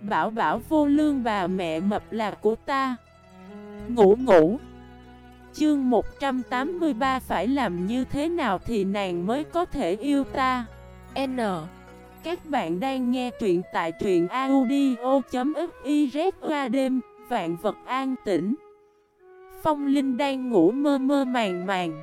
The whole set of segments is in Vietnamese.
Bảo bảo vô lương bà mẹ mập là của ta. Ngủ ngủ. Chương 183 phải làm như thế nào thì nàng mới có thể yêu ta? N. Các bạn đang nghe truyện tại truyện audio.xyz qua đêm, Vạn vật an tĩnh. Phong Linh đang ngủ mơ mơ màng màng.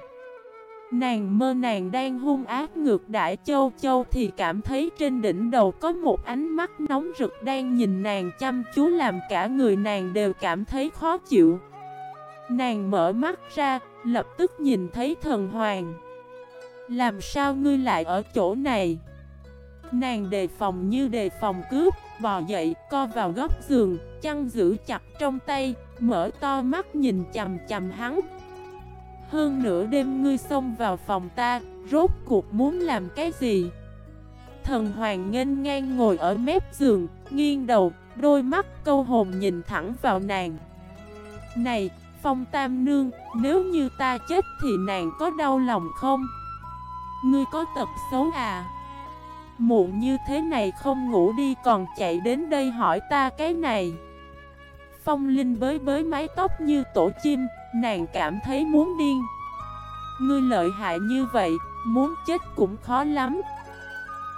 Nàng mơ nàng đang hung ác ngược đại châu châu thì cảm thấy trên đỉnh đầu có một ánh mắt nóng rực đang nhìn nàng chăm chú làm cả người nàng đều cảm thấy khó chịu. Nàng mở mắt ra, lập tức nhìn thấy thần hoàng. Làm sao ngươi lại ở chỗ này? Nàng đề phòng như đề phòng cướp, bò dậy, co vào góc giường, chăn giữ chặt trong tay, mở to mắt nhìn chầm chầm hắn. Hơn nửa đêm ngươi xông vào phòng ta, rốt cuộc muốn làm cái gì? Thần hoàng nghênh ngang ngồi ở mép giường, nghiêng đầu, đôi mắt câu hồn nhìn thẳng vào nàng. Này, Phong Tam Nương, nếu như ta chết thì nàng có đau lòng không? Ngươi có tật xấu à? Muộn như thế này không ngủ đi còn chạy đến đây hỏi ta cái này. Phong Linh bới bới mái tóc như tổ chim, nàng cảm thấy muốn điên. Ngươi lợi hại như vậy, muốn chết cũng khó lắm.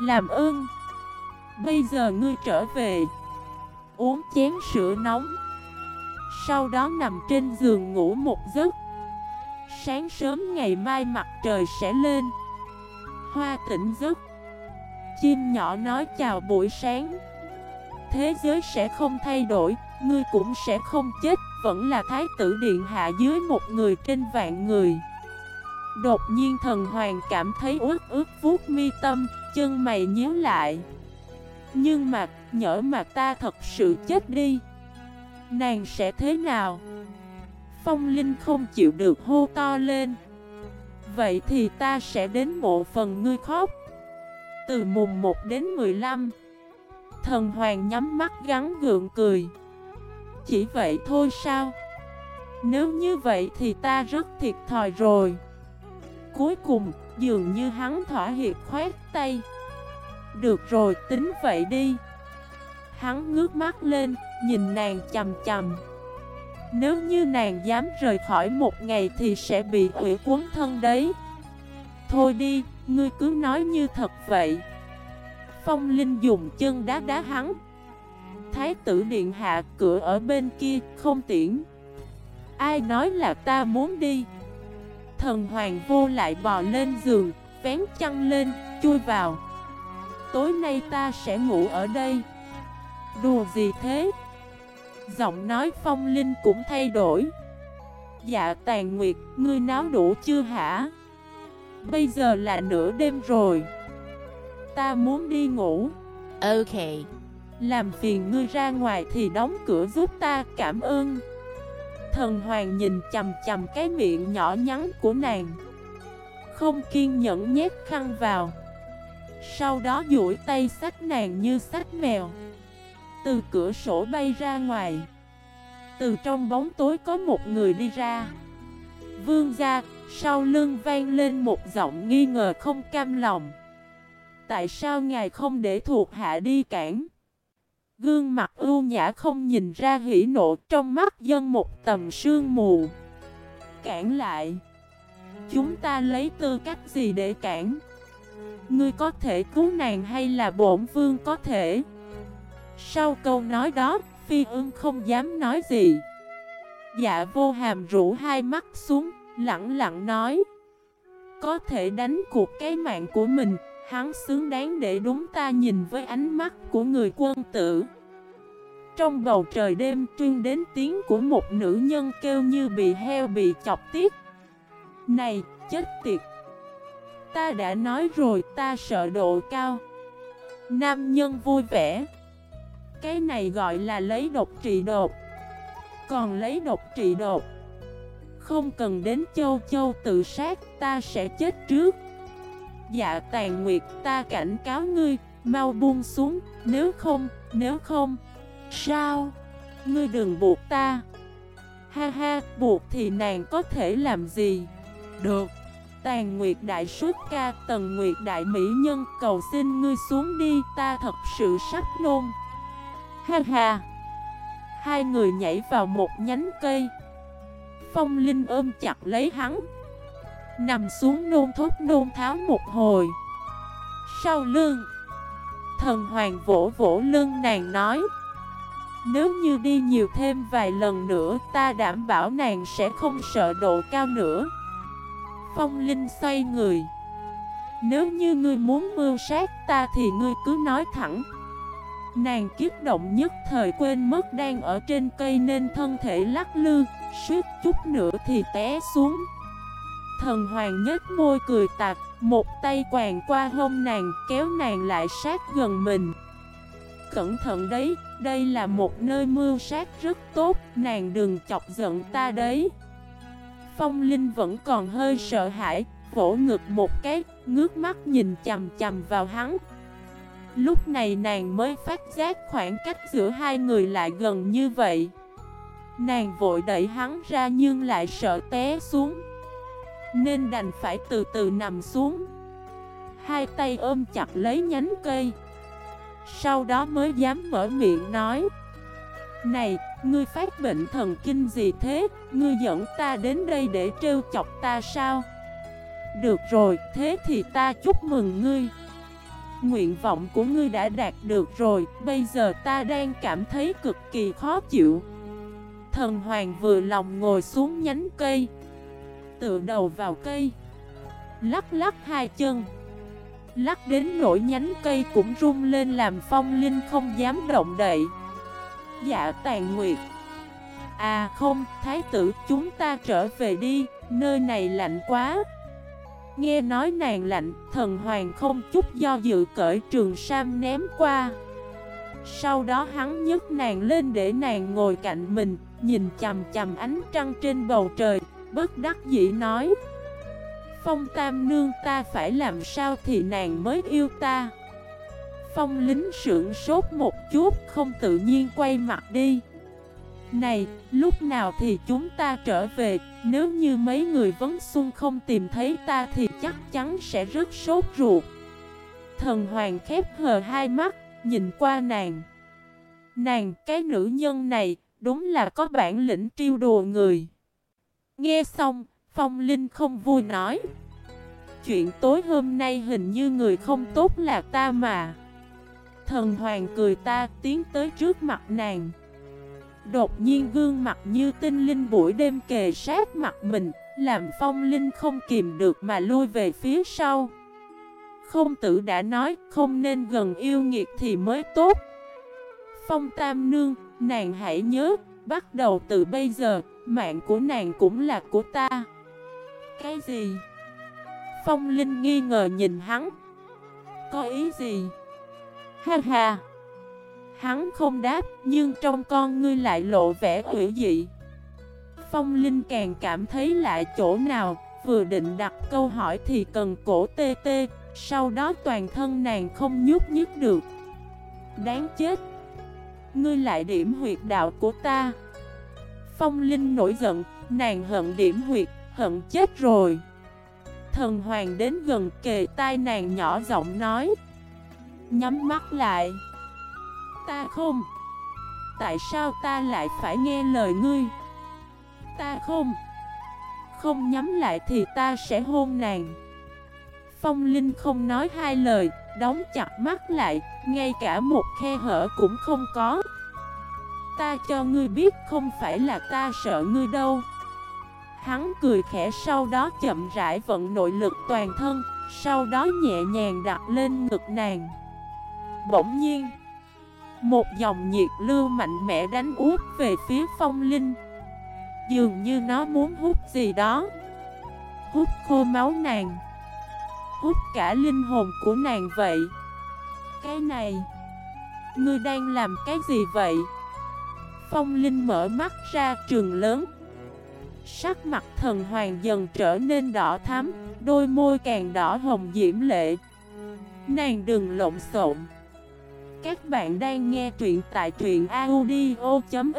Làm ơn. Bây giờ ngươi trở về. Uống chén sữa nóng. Sau đó nằm trên giường ngủ một giấc. Sáng sớm ngày mai mặt trời sẽ lên. Hoa tỉnh giấc. Chim nhỏ nói chào buổi sáng. Thế giới sẽ không thay đổi, Ngươi cũng sẽ không chết vẫn là thái tử điện hạ dưới một người trên vạn người. Đột nhiên thần hoàng cảm thấy ướt ướt vuốt mi tâm, Chân mày nhíu lại. Nhưng mà, nhỡ mà ta thật sự chết đi, Nàng sẽ thế nào? Phong Linh không chịu được hô to lên. Vậy thì ta sẽ đến mộ phần ngươi khóc. Từ mùng 1 đến 15 Thần hoàng nhắm mắt gắn gượng cười chỉ vậy thôi sao? Nếu như vậy thì ta rất thiệt thòi rồi. Cuối cùng, dường như hắn thỏa hiệp khoét tay. Được rồi, tính vậy đi. Hắn ngước mắt lên, nhìn nàng chầm chầm Nếu như nàng dám rời khỏi một ngày thì sẽ bị hủy cuốn thân đấy. Thôi đi, ngươi cứ nói như thật vậy. Phong Linh dùng chân đá đá hắn Thái tử điện hạ, cửa ở bên kia, không tiễn. Ai nói là ta muốn đi? Thần hoàng vô lại bò lên giường, Vén chăn lên, chui vào. Tối nay ta sẽ ngủ ở đây. Đùa gì thế? Giọng nói phong linh cũng thay đổi. Dạ tàn nguyệt, Ngươi náo đủ chưa hả? Bây giờ là nửa đêm rồi. Ta muốn đi ngủ. Ok làm phiền ngươi ra ngoài thì đóng cửa giúp ta cảm ơn. Thần hoàng nhìn chầm chầm cái miệng nhỏ nhắn của nàng. Không kiên nhẫn nhét khăn vào. Sau đó duỗi tay sách nàng như sách mèo. Từ cửa sổ bay ra ngoài. Từ trong bóng tối có một người đi ra. Vương gia, sau lưng vang lên một giọng nghi ngờ không cam lòng. Tại sao ngài không để thuộc hạ đi cản? Gương mặt ưu nhã không nhìn ra hỉ nộ, trong mắt dân một tầm sương mù. Cản lại. Chúng ta lấy tư cách gì để cản? Ngươi có thể cứu nàng hay là bổn vương có thể? Sau câu nói đó, Phi ương không dám nói gì. Dạ vô hàm rũ hai mắt xuống Lặng lặng nói. Có thể đánh cuộc cái mạng của mình Hắn xứng đáng để đúng ta nhìn với ánh mắt của người quân tử. Trong bầu trời đêm tuyên đến tiếng của một nữ nhân kêu như bị heo bị chọc tiết. Này, chết tiệt! Ta đã nói rồi ta sợ độ cao. Nam nhân vui vẻ. Cái này gọi là lấy độc trị đột Còn lấy độc trị đột Không cần đến châu châu tự sát Ta sẽ chết trước. Dạ tàn nguyệt ta cảnh cáo ngươi Mau buông xuống Nếu không, nếu không Sao? Ngươi đừng buộc ta. Ha ha, buộc thì nàng có thể làm gì? Được. Tàn Nguyệt Đại xuất ca Tần Nguyệt Đại Mỹ Nhân cầu xin ngươi xuống đi Ta thật sự sắp nôn. Ha ha. Hai người nhảy vào một nhánh cây. Phong Linh ôm chặt lấy hắn. Nằm xuống nôn thốt nôn tháo một hồi. Sau lưng, Thần hoàng vỗ vỗ lưng nàng nói, Nếu như đi nhiều thêm vài lần nữa, Ta đảm bảo nàng sẽ không sợ độ cao nữa. Phong Linh xoay người, Nếu như ngươi muốn mưu sát ta thì ngươi cứ nói thẳng. Nàng kiếp động nhất thời quên mất đang ở trên cây nên thân thể lắc lư, Suýt chút nữa thì té xuống. Thần hoàng nhếch môi cười tạc Một tay quàng qua hông nàng kéo nàng lại sát gần mình. Cẩn thận đấy, đây là một nơi mưu sát rất tốt Nàng đừng chọc giận ta đấy. Phong Linh vẫn còn hơi sợ hãi Vỗ ngực một cái, ngước mắt nhìn chầm chầm vào hắn. Lúc này nàng mới phát giác khoảng cách giữa hai người lại gần như vậy. Nàng vội đẩy hắn ra nhưng lại sợ té xuống. Nên đành phải từ từ nằm xuống. Hai tay ôm chặt lấy nhánh cây. Sau đó mới dám mở miệng nói Này, ngươi phát bệnh thần kinh gì thế? Ngươi dẫn ta đến đây để trêu chọc ta sao? Được rồi, thế thì ta chúc mừng ngươi. Nguyện vọng của ngươi đã đạt được rồi Bây giờ ta đang cảm thấy cực kỳ khó chịu. Thần hoàng vừa lòng ngồi xuống nhánh cây. Tựa đầu vào cây. Lắc lắc hai chân. Lắc đến nỗi nhánh cây cũng rung lên làm phong linh không dám động đậy. Dạ tàn nguyệt. À không, thái tử chúng ta trở về đi Nơi này lạnh quá. Nghe nói nàng lạnh, thần hoàng không chút do dự cởi trường sam ném qua. Sau đó hắn nhấc nàng lên để nàng ngồi cạnh mình Nhìn chầm chầm ánh trăng trên bầu trời. Bất đắc dĩ nói Phong tam nương ta phải làm sao thì nàng mới yêu ta? Phong lính sưởng sốt một chút không tự nhiên quay mặt đi. Này, lúc nào thì chúng ta trở về? Nếu như mấy người vấn xuân không tìm thấy ta thì chắc chắn sẽ rất sốt ruột. Thần hoàng khép hờ hai mắt, nhìn qua nàng. Nàng, cái nữ nhân này, đúng là có bản lĩnh triêu đùa người. Nghe xong, Phong Linh không vui nói. Chuyện tối hôm nay hình như người không tốt là ta mà. Thần hoàng cười ta tiến tới trước mặt nàng. Đột nhiên gương mặt như tinh linh buổi đêm kề sát mặt mình Làm phong linh không kìm được mà lui về phía sau. Không tử đã nói không nên gần yêu nghiệt thì mới tốt. Phong tam nương, nàng hãy nhớ Bắt đầu từ bây giờ, mạng của nàng cũng là của ta. Cái gì? Phong Linh nghi ngờ nhìn hắn. Có ý gì? Ha ha. Hắn không đáp, Nhưng trong con ngươi lại lộ vẻ hữu dị. Phong Linh càng cảm thấy lại chỗ nào, Vừa định đặt câu hỏi thì cần cổ tê tê, Sau đó toàn thân nàng không nhúc nhích được. Đáng chết. Ngươi lại điểm huyệt đạo của ta. Phong Linh nổi giận, Nàng hận điểm huyệt, Hận chết rồi. Thần hoàng đến gần kề tai nàng nhỏ giọng nói. Nhắm mắt lại. Ta không. Tại sao ta lại phải nghe lời ngươi? Ta không. Không nhắm lại thì ta sẽ hôn nàng. Phong Linh không nói hai lời, Đóng chặt mắt lại, Ngay cả một khe hở cũng không có. Ta cho ngươi biết không phải là ta sợ ngươi đâu. Hắn cười khẽ sau đó chậm rãi vận nội lực toàn thân, Sau đó nhẹ nhàng đặt lên ngực nàng. Bỗng nhiên, Một dòng nhiệt lưu mạnh mẽ đánh út về phía phong linh. Dường như nó muốn hút gì đó. Hút khô máu nàng. Hút cả linh hồn của nàng vậy. Cái này, Ngươi đang làm cái gì vậy? Phong Linh mở mắt ra trường lớn. Sắc mặt thần hoàng dần trở nên đỏ thắm, Đôi môi càng đỏ hồng diễm lệ. Nàng đừng lộn xộn. Các bạn đang nghe truyện tại truyện audio.fif